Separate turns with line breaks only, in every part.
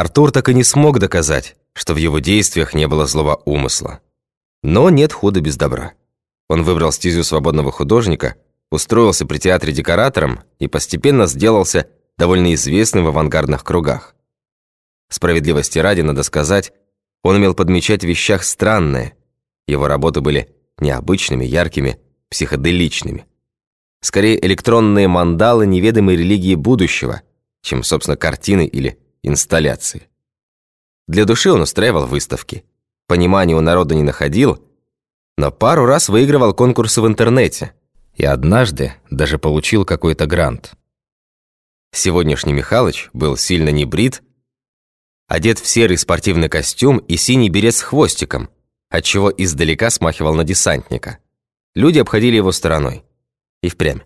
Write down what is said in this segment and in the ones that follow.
Артур так и не смог доказать, что в его действиях не было злого умысла. Но нет худа без добра. Он выбрал стезю свободного художника, устроился при театре декоратором и постепенно сделался довольно известным в авангардных кругах. Справедливости ради, надо сказать, он умел подмечать в вещах странное. Его работы были необычными, яркими, психоделичными. Скорее, электронные мандалы неведомой религии будущего, чем, собственно, картины или инсталляции. Для души он устраивал выставки. Понимания у народа не находил, но пару раз выигрывал конкурсы в интернете и однажды даже получил какой-то грант. Сегодняшний Михалыч был сильно не брит, одет в серый спортивный костюм и синий берет с хвостиком, отчего издалека смахивал на десантника. Люди обходили его стороной. И впрямь.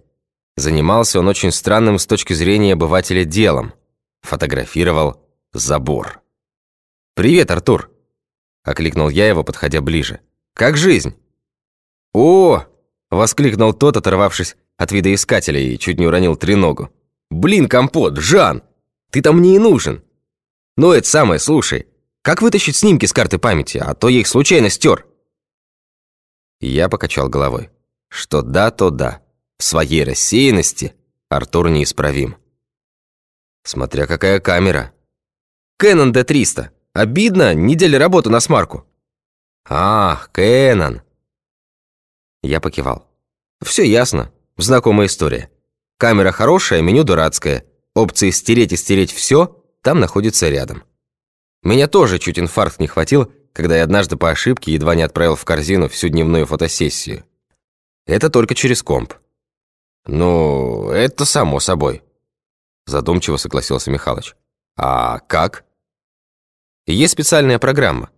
Занимался он очень странным с точки зрения обывателя делом. Фотографировал забор. «Привет, Артур!» – окликнул я его, подходя ближе. «Как жизнь?» «О!» – воскликнул тот, оторвавшись от видоискателя и чуть не уронил треногу. «Блин, компот, Жан! Ты там мне и нужен!» «Ну, это самое, слушай, как вытащить снимки с карты памяти, а то я их случайно стер?» Я покачал головой. Что да, то да. В своей рассеянности Артур неисправим. Смотря какая камера. Canon D300. Обидно, неделя работы на смарку. Ах, Canon. Я покивал. Все ясно. Знакомая история. Камера хорошая, меню дурацкое. Опции стереть и стереть все там находится рядом. Меня тоже чуть инфаркт не хватил, когда я однажды по ошибке едва не отправил в корзину всю дневную фотосессию. Это только через комп. Ну, это само собой. Задумчиво согласился Михалыч. А как? Есть специальная программа.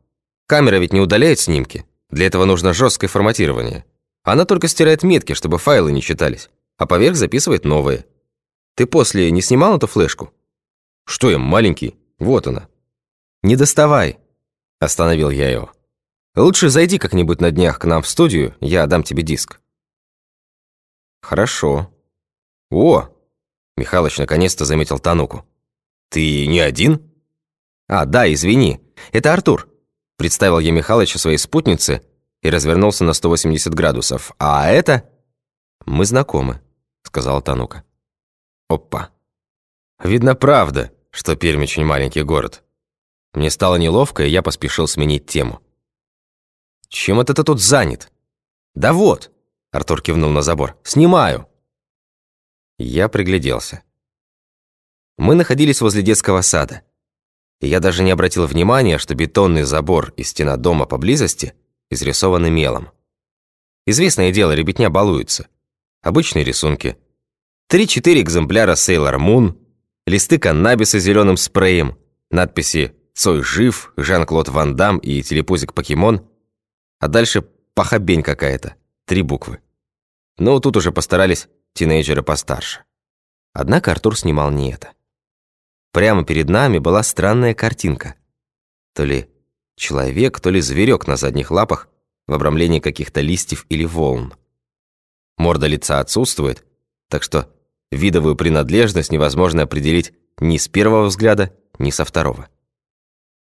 Камера ведь не удаляет снимки. Для этого нужно жесткое форматирование. Она только стирает метки, чтобы файлы не читались, а поверх записывает новые. Ты после не снимал эту флешку? Что я, маленький? Вот она. Не доставай, остановил я его. Лучше зайди как-нибудь на днях к нам в студию, я дам тебе диск. Хорошо. О, Михалыч наконец-то заметил Тануку. Ты не один? А, да, извини. Это Артур. Представил я Михалыча своей спутнице и развернулся на 180 градусов. «А это...» «Мы знакомы», — сказала Танука. «Опа. Видно, правда, что Пермь очень маленький город. Мне стало неловко, и я поспешил сменить тему. «Чем это ты тут занят?» «Да вот», — Артур кивнул на забор, — «снимаю». Я пригляделся. Мы находились возле детского сада. И я даже не обратил внимания, что бетонный забор и стена дома поблизости изрисованы мелом. Известное дело, ребятня балуются. Обычные рисунки. Три-четыре экземпляра Sailor Moon, листы каннабиса зеленым спреем, надписи «Цой жив», «Жан-Клод Ван Дам» и «Телепузик Покемон», а дальше похабень какая-то, три буквы. Но тут уже постарались тинейджеры постарше. Однако Артур снимал не это. Прямо перед нами была странная картинка. То ли Человек, то ли зверек на задних лапах в обрамлении каких-то листьев или волн. Морда лица отсутствует, так что видовую принадлежность невозможно определить ни с первого взгляда, ни со второго.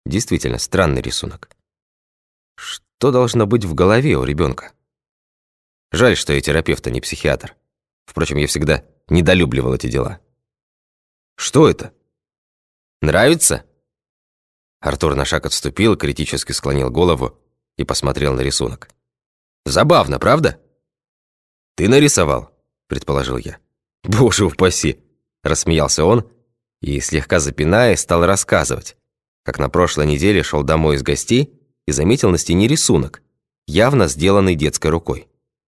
Действительно, странный рисунок. Что должно быть в голове у ребенка? Жаль, что я терапевт, а не психиатр. Впрочем, я всегда недолюбливал эти дела. Что это? Нравится? Артур на шаг отступил, критически склонил голову и посмотрел на рисунок. «Забавно, правда?» «Ты нарисовал», — предположил я. «Боже упаси!» — рассмеялся он и, слегка запинаясь, стал рассказывать, как на прошлой неделе шел домой из гостей и заметил на стене рисунок, явно сделанный детской рукой.